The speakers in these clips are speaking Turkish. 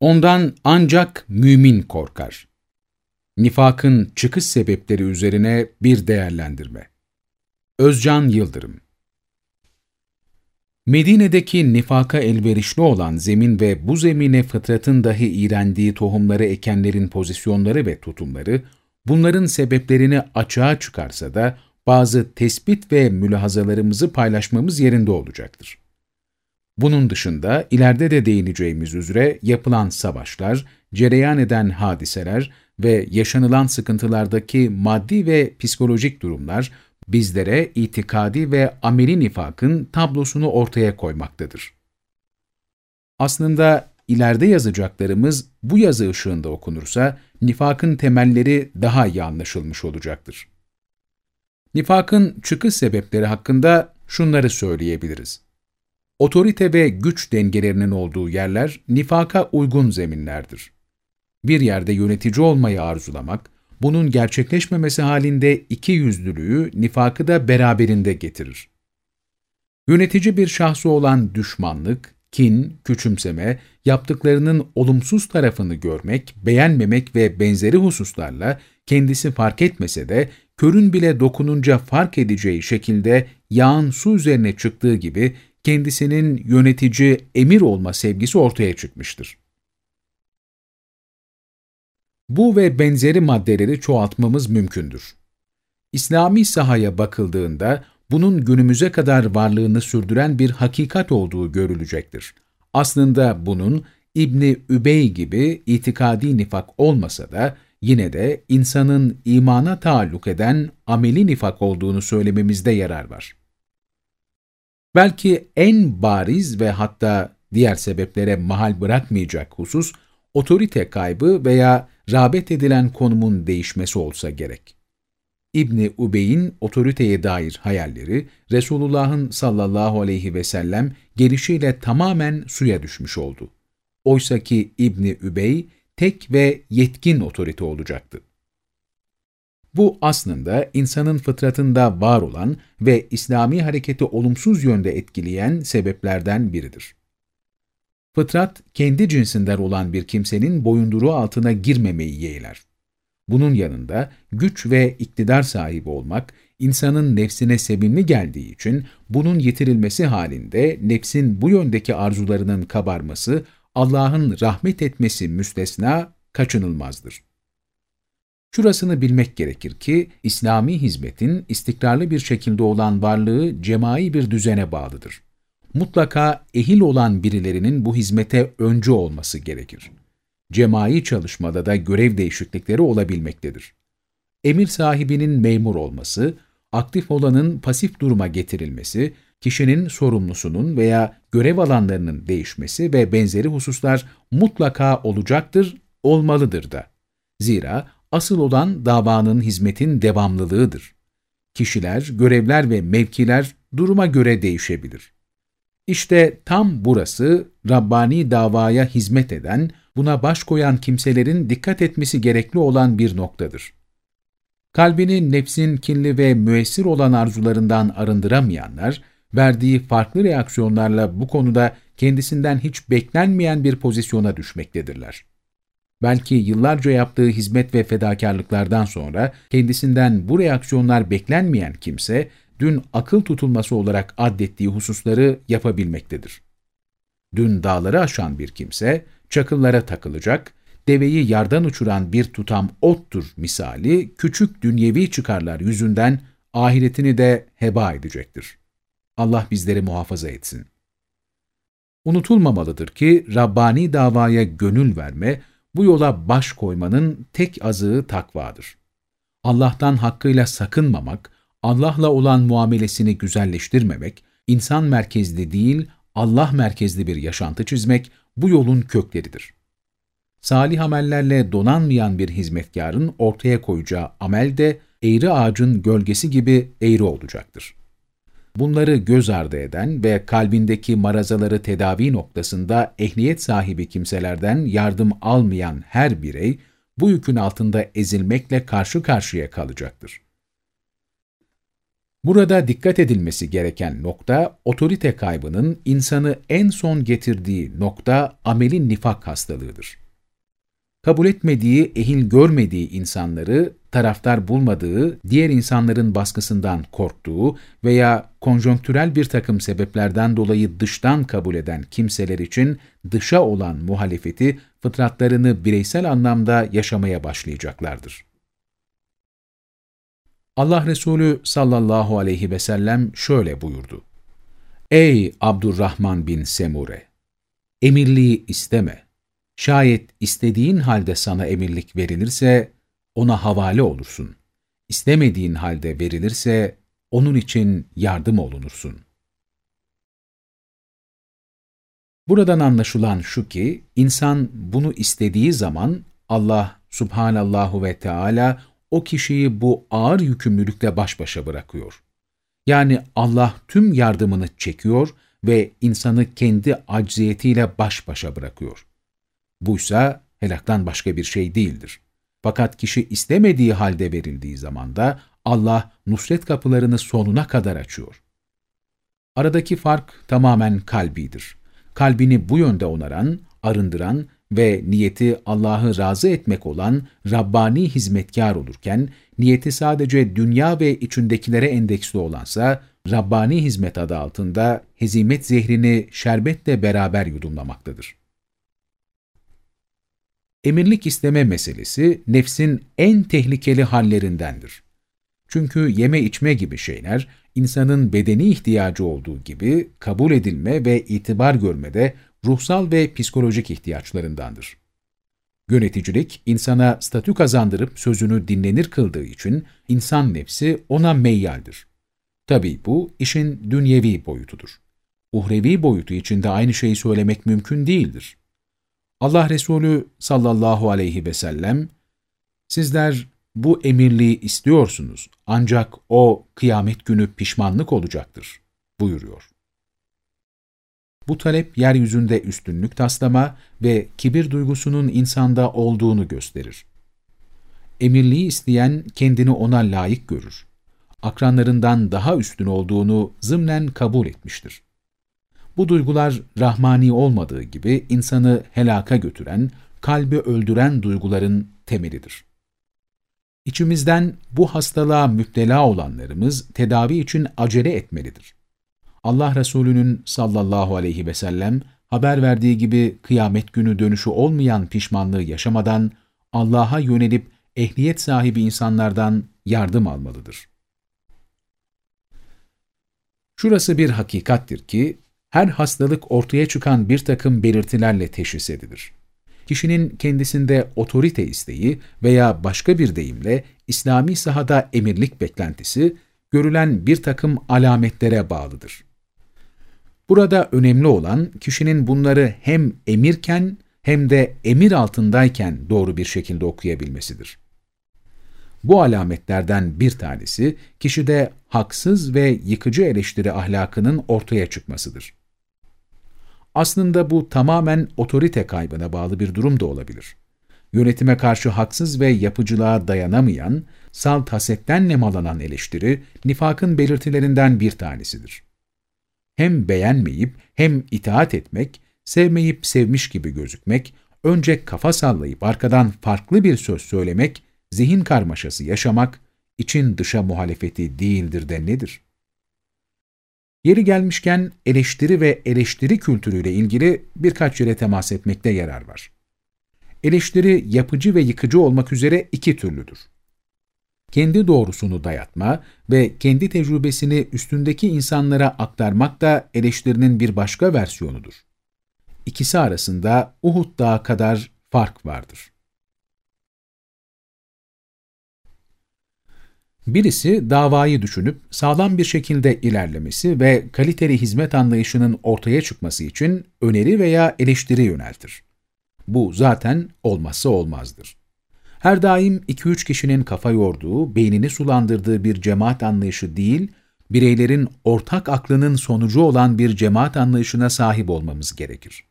Ondan ancak mümin korkar. Nifakın çıkış sebepleri üzerine bir değerlendirme. Özcan Yıldırım Medine'deki nifaka elverişli olan zemin ve bu zemine fıtratın dahi iğrendiği tohumları ekenlerin pozisyonları ve tutumları, bunların sebeplerini açığa çıkarsa da bazı tespit ve mülahazalarımızı paylaşmamız yerinde olacaktır. Bunun dışında ileride de değineceğimiz üzere yapılan savaşlar, cereyan eden hadiseler ve yaşanılan sıkıntılardaki maddi ve psikolojik durumlar bizlere itikadi ve ameli nifakın tablosunu ortaya koymaktadır. Aslında ileride yazacaklarımız bu yazı ışığında okunursa nifakın temelleri daha iyi anlaşılmış olacaktır. Nifakın çıkış sebepleri hakkında şunları söyleyebiliriz. Otorite ve güç dengelerinin olduğu yerler nifaka uygun zeminlerdir. Bir yerde yönetici olmayı arzulamak, bunun gerçekleşmemesi halinde iki yüzlülüğü, nifakı da beraberinde getirir. Yönetici bir şahsı olan düşmanlık, kin, küçümseme, yaptıklarının olumsuz tarafını görmek, beğenmemek ve benzeri hususlarla kendisi fark etmese de körün bile dokununca fark edeceği şekilde yağın su üzerine çıktığı gibi kendisinin yönetici, emir olma sevgisi ortaya çıkmıştır. Bu ve benzeri maddeleri çoğaltmamız mümkündür. İslami sahaya bakıldığında bunun günümüze kadar varlığını sürdüren bir hakikat olduğu görülecektir. Aslında bunun İbni Übey gibi itikadi nifak olmasa da yine de insanın imana taalluk eden ameli nifak olduğunu söylememizde yarar var. Belki en bariz ve hatta diğer sebeplere mahal bırakmayacak husus, otorite kaybı veya rağbet edilen konumun değişmesi olsa gerek. İbni Ubey'in otoriteye dair hayalleri, Resulullah'ın sallallahu aleyhi ve sellem gelişiyle tamamen suya düşmüş oldu. Oysa ki İbni Übey, tek ve yetkin otorite olacaktı. Bu aslında insanın fıtratında var olan ve İslami hareketi olumsuz yönde etkileyen sebeplerden biridir. Fıtrat, kendi cinsinden olan bir kimsenin boyunduruğu altına girmemeyi yeğler. Bunun yanında güç ve iktidar sahibi olmak, insanın nefsine sevimli geldiği için bunun yitirilmesi halinde nefsin bu yöndeki arzularının kabarması, Allah'ın rahmet etmesi müstesna kaçınılmazdır. Şurasını bilmek gerekir ki, İslami hizmetin istikrarlı bir şekilde olan varlığı cemai bir düzene bağlıdır. Mutlaka ehil olan birilerinin bu hizmete öncü olması gerekir. Cemai çalışmada da görev değişiklikleri olabilmektedir. Emir sahibinin memur olması, aktif olanın pasif duruma getirilmesi, kişinin sorumlusunun veya görev alanlarının değişmesi ve benzeri hususlar mutlaka olacaktır, olmalıdır da. Zira asıl olan davanın hizmetin devamlılığıdır. Kişiler, görevler ve mevkiler duruma göre değişebilir. İşte tam burası Rabbani davaya hizmet eden, buna baş koyan kimselerin dikkat etmesi gerekli olan bir noktadır. Kalbini nefsin kirli ve müessir olan arzularından arındıramayanlar, verdiği farklı reaksiyonlarla bu konuda kendisinden hiç beklenmeyen bir pozisyona düşmektedirler. Belki yıllarca yaptığı hizmet ve fedakarlıklardan sonra kendisinden bu reaksiyonlar beklenmeyen kimse, dün akıl tutulması olarak addettiği hususları yapabilmektedir. Dün dağları aşan bir kimse, çakıllara takılacak, deveyi yardan uçuran bir tutam ottur misali, küçük dünyevi çıkarlar yüzünden ahiretini de heba edecektir. Allah bizleri muhafaza etsin. Unutulmamalıdır ki Rabbani davaya gönül verme, bu yola baş koymanın tek azığı takvadır. Allah'tan hakkıyla sakınmamak, Allah'la olan muamelesini güzelleştirmemek, insan merkezli değil, Allah merkezli bir yaşantı çizmek bu yolun kökleridir. Salih amellerle donanmayan bir hizmetkarın ortaya koyacağı amel de eğri ağacın gölgesi gibi eğri olacaktır. Bunları göz ardı eden ve kalbindeki marazaları tedavi noktasında ehliyet sahibi kimselerden yardım almayan her birey, bu yükün altında ezilmekle karşı karşıya kalacaktır. Burada dikkat edilmesi gereken nokta, otorite kaybının insanı en son getirdiği nokta amelin nifak hastalığıdır. Kabul etmediği, ehil görmediği insanları taraftar bulmadığı, diğer insanların baskısından korktuğu veya konjonktürel bir takım sebeplerden dolayı dıştan kabul eden kimseler için dışa olan muhalefeti fıtratlarını bireysel anlamda yaşamaya başlayacaklardır. Allah Resulü sallallahu aleyhi ve sellem şöyle buyurdu. Ey Abdurrahman bin Semure! Emirliği isteme. Şayet istediğin halde sana emirlik verilirse, ona havale olursun. İstemediğin halde verilirse, onun için yardım olunursun. Buradan anlaşılan şu ki, insan bunu istediği zaman Allah subhanallahu ve Teala o kişiyi bu ağır yükümlülükle baş başa bırakıyor. Yani Allah tüm yardımını çekiyor ve insanı kendi acziyetiyle baş başa bırakıyor. Buysa helaktan başka bir şey değildir. Fakat kişi istemediği halde verildiği zaman da Allah nusret kapılarını sonuna kadar açıyor. Aradaki fark tamamen kalbidir. Kalbini bu yönde onaran, arındıran ve niyeti Allah'ı razı etmek olan Rabbani hizmetkar olurken, niyeti sadece dünya ve içindekilere endeksli olansa, Rabbani hizmet adı altında hezimet zehrini şerbetle beraber yudumlamaktadır. Emirlik isteme meselesi nefsin en tehlikeli hallerindendir. Çünkü yeme içme gibi şeyler, insanın bedeni ihtiyacı olduğu gibi kabul edilme ve itibar görmede ruhsal ve psikolojik ihtiyaçlarındandır. Yöneticilik, insana statü kazandırıp sözünü dinlenir kıldığı için insan nefsi ona meyyaldir. Tabi bu işin dünyevi boyutudur. Uhrevi boyutu için de aynı şeyi söylemek mümkün değildir. Allah Resulü sallallahu aleyhi ve sellem, sizler bu emirliği istiyorsunuz ancak o kıyamet günü pişmanlık olacaktır buyuruyor. Bu talep yeryüzünde üstünlük taslama ve kibir duygusunun insanda olduğunu gösterir. Emirliği isteyen kendini ona layık görür. Akranlarından daha üstün olduğunu zımnen kabul etmiştir. Bu duygular rahmani olmadığı gibi insanı helaka götüren, kalbi öldüren duyguların temelidir. İçimizden bu hastalığa müptela olanlarımız tedavi için acele etmelidir. Allah Resulü'nün sallallahu aleyhi ve sellem haber verdiği gibi kıyamet günü dönüşü olmayan pişmanlığı yaşamadan Allah'a yönelip ehliyet sahibi insanlardan yardım almalıdır. Şurası bir hakikattir ki, her hastalık ortaya çıkan bir takım belirtilerle teşhis edilir. Kişinin kendisinde otorite isteği veya başka bir deyimle İslami sahada emirlik beklentisi, görülen bir takım alametlere bağlıdır. Burada önemli olan kişinin bunları hem emirken hem de emir altındayken doğru bir şekilde okuyabilmesidir. Bu alametlerden bir tanesi kişide haksız ve yıkıcı eleştiri ahlakının ortaya çıkmasıdır. Aslında bu tamamen otorite kaybına bağlı bir durum da olabilir. Yönetime karşı haksız ve yapıcılığa dayanamayan, salt hasetten nemalanan eleştiri, nifakın belirtilerinden bir tanesidir. Hem beğenmeyip hem itaat etmek, sevmeyip sevmiş gibi gözükmek, önce kafa sallayıp arkadan farklı bir söz söylemek, zihin karmaşası yaşamak, için dışa muhalefeti değildir de nedir? Yeri gelmişken eleştiri ve eleştiri kültürüyle ilgili birkaç yere temas etmekte yarar var. Eleştiri yapıcı ve yıkıcı olmak üzere iki türlüdür. Kendi doğrusunu dayatma ve kendi tecrübesini üstündeki insanlara aktarmak da eleştirinin bir başka versiyonudur. İkisi arasında Uhud Dağı kadar fark vardır. Birisi davayı düşünüp sağlam bir şekilde ilerlemesi ve kaliteli hizmet anlayışının ortaya çıkması için öneri veya eleştiri yöneltir. Bu zaten olmazsa olmazdır. Her daim 2-3 kişinin kafa yorduğu, beynini sulandırdığı bir cemaat anlayışı değil, bireylerin ortak aklının sonucu olan bir cemaat anlayışına sahip olmamız gerekir.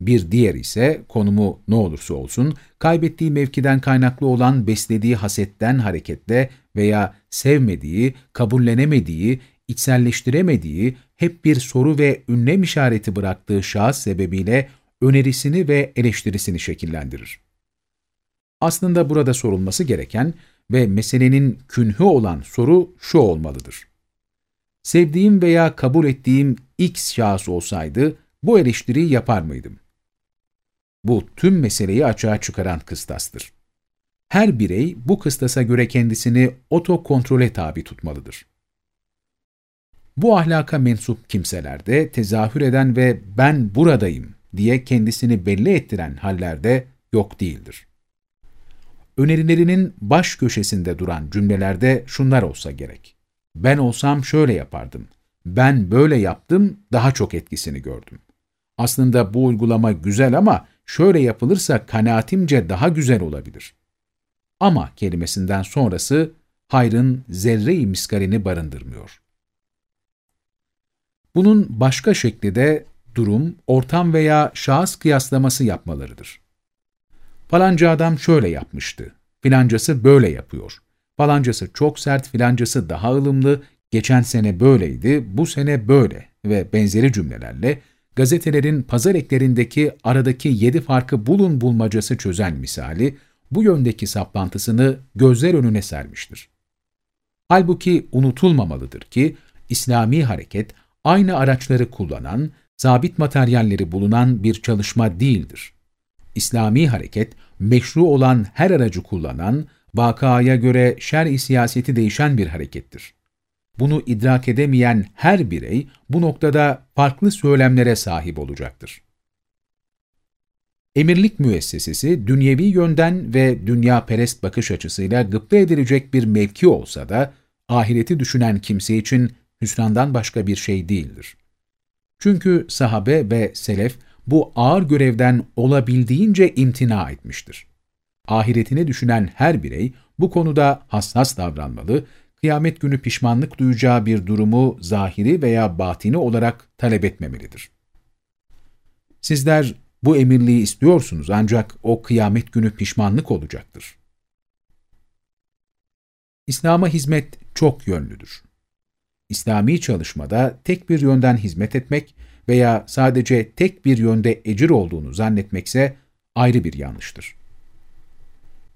Bir diğer ise konumu ne olursa olsun kaybettiği mevkiden kaynaklı olan beslediği hasetten hareketle veya sevmediği, kabullenemediği, içselleştiremediği, hep bir soru ve ünlem işareti bıraktığı şahıs sebebiyle önerisini ve eleştirisini şekillendirir. Aslında burada sorulması gereken ve meselenin künhü olan soru şu olmalıdır. Sevdiğim veya kabul ettiğim X şahıs olsaydı bu eleştiriyi yapar mıydım? Bu tüm meseleyi açığa çıkaran kıstastır. Her birey bu kıstasa göre kendisini otokontrole tabi tutmalıdır. Bu ahlaka mensup kimselerde tezahür eden ve ben buradayım diye kendisini belli ettiren hallerde yok değildir. Önerilerinin baş köşesinde duran cümlelerde şunlar olsa gerek. Ben olsam şöyle yapardım. Ben böyle yaptım, daha çok etkisini gördüm. Aslında bu uygulama güzel ama şöyle yapılırsa kanaatimce daha güzel olabilir. Ama kelimesinden sonrası hayrın zerre-i miskarini barındırmıyor. Bunun başka şekli de durum, ortam veya şahıs kıyaslaması yapmalarıdır. Falanca adam şöyle yapmıştı, filancası böyle yapıyor. Falancası çok sert, filancası daha ılımlı, geçen sene böyleydi, bu sene böyle ve benzeri cümlelerle gazetelerin pazar eklerindeki aradaki yedi farkı bulun bulmacası çözen misali, bu yöndeki saplantısını gözler önüne sermiştir. Halbuki unutulmamalıdır ki, İslami hareket, aynı araçları kullanan, sabit materyalleri bulunan bir çalışma değildir. İslami hareket, meşru olan her aracı kullanan, vakaya göre şer-i siyaseti değişen bir harekettir. Bunu idrak edemeyen her birey bu noktada farklı söylemlere sahip olacaktır. Emirlik müessesesi dünyevi yönden ve dünya perest bakış açısıyla gıpta edilecek bir mevki olsa da ahireti düşünen kimse için hüsrandan başka bir şey değildir. Çünkü sahabe ve selef bu ağır görevden olabildiğince imtina etmiştir. Ahiretini düşünen her birey bu konuda hassas davranmalı, kıyamet günü pişmanlık duyacağı bir durumu zahiri veya batini olarak talep etmemelidir. Sizler bu emirliği istiyorsunuz ancak o kıyamet günü pişmanlık olacaktır. İslam'a hizmet çok yönlüdür. İslami çalışmada tek bir yönden hizmet etmek veya sadece tek bir yönde ecir olduğunu zannetmekse ayrı bir yanlıştır.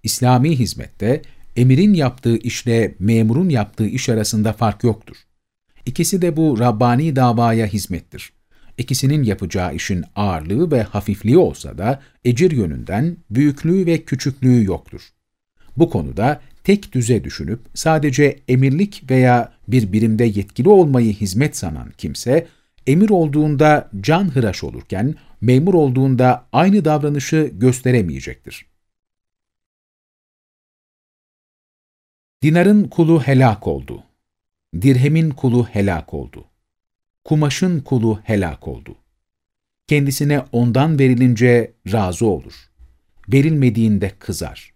İslami hizmette emirin yaptığı işle memurun yaptığı iş arasında fark yoktur. İkisi de bu Rabbani davaya hizmettir. İkisinin yapacağı işin ağırlığı ve hafifliği olsa da ecir yönünden büyüklüğü ve küçüklüğü yoktur. Bu konuda tek düze düşünüp sadece emirlik veya bir birimde yetkili olmayı hizmet sanan kimse, emir olduğunda can hıraş olurken, memur olduğunda aynı davranışı gösteremeyecektir. Dinarın kulu helak oldu. Dirhemin kulu helak oldu. Kumaşın kulu helak oldu. Kendisine ondan verilince razı olur. Verilmediğinde kızar.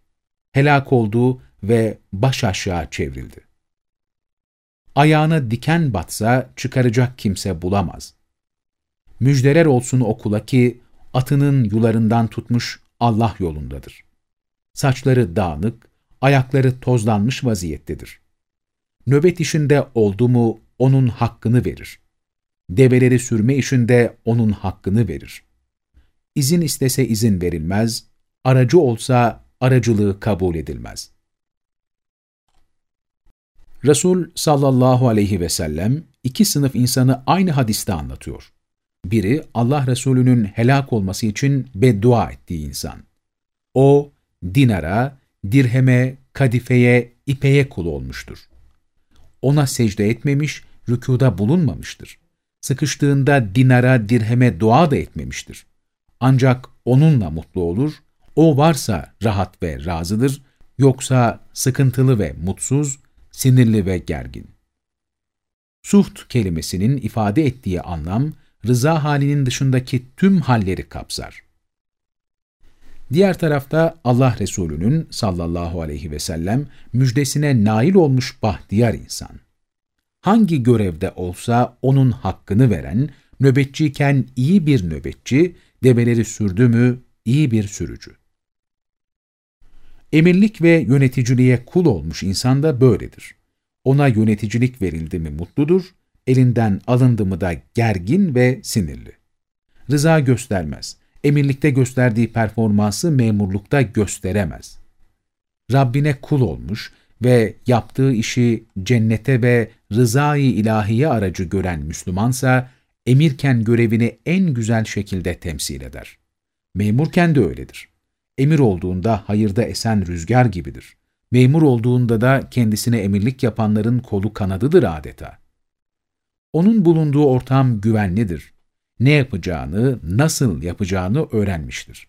Helak oldu ve baş aşağı çevrildi. Ayağına diken batsa çıkaracak kimse bulamaz. Müjdeler olsun okula ki atının yularından tutmuş Allah yolundadır. Saçları dağınık, ayakları tozlanmış vaziyettedir. Nöbet işinde oldu mu onun hakkını verir. Develeri sürme işinde onun hakkını verir. İzin istese izin verilmez, aracı olsa aracılığı kabul edilmez. Resul sallallahu aleyhi ve sellem iki sınıf insanı aynı hadiste anlatıyor. Biri Allah Resulü'nün helak olması için beddua ettiği insan. O dinara, dirheme, kadifeye, ipeye kul olmuştur. Ona secde etmemiş, rükuda bulunmamıştır. Sıkıştığında dinara, dirheme dua da etmemiştir. Ancak onunla mutlu olur, o varsa rahat ve razıdır, yoksa sıkıntılı ve mutsuz, sinirli ve gergin. Suht kelimesinin ifade ettiği anlam, rıza halinin dışındaki tüm halleri kapsar. Diğer tarafta Allah Resulü'nün sallallahu aleyhi ve sellem müjdesine nail olmuş bahtiyar insan. Hangi görevde olsa onun hakkını veren, nöbetçiyken iyi bir nöbetçi, develeri sürdü mü iyi bir sürücü. Emirlik ve yöneticiliğe kul olmuş insan da böyledir. Ona yöneticilik verildi mi mutludur, elinden alındı mı da gergin ve sinirli. Rıza göstermez. Emirlikte gösterdiği performansı memurlukta gösteremez. Rabbine kul olmuş ve yaptığı işi cennete ve rızayı ilahiye aracı gören Müslümansa, emirken görevini en güzel şekilde temsil eder. Memurken de öyledir. Emir olduğunda hayırda esen rüzgar gibidir. Memur olduğunda da kendisine emirlik yapanların kolu kanadıdır adeta. Onun bulunduğu ortam güvenlidir. Ne yapacağını, nasıl yapacağını öğrenmiştir.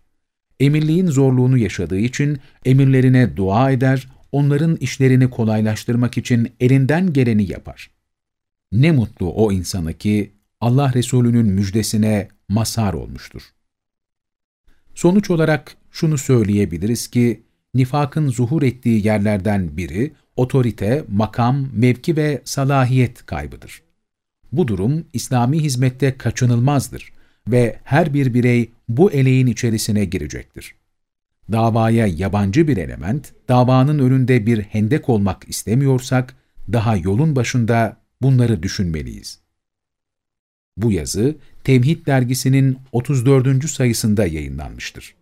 Emirliğin zorluğunu yaşadığı için emirlerine dua eder, onların işlerini kolaylaştırmak için elinden geleni yapar. Ne mutlu o insana ki Allah Resulü'nün müjdesine mazhar olmuştur. Sonuç olarak şunu söyleyebiliriz ki, nifakın zuhur ettiği yerlerden biri, otorite, makam, mevki ve salahiyet kaybıdır. Bu durum, İslami hizmette kaçınılmazdır ve her bir birey bu eleğin içerisine girecektir. Davaya yabancı bir element, davanın önünde bir hendek olmak istemiyorsak, daha yolun başında bunları düşünmeliyiz. Bu yazı Temhid dergisinin 34. sayısında yayınlanmıştır.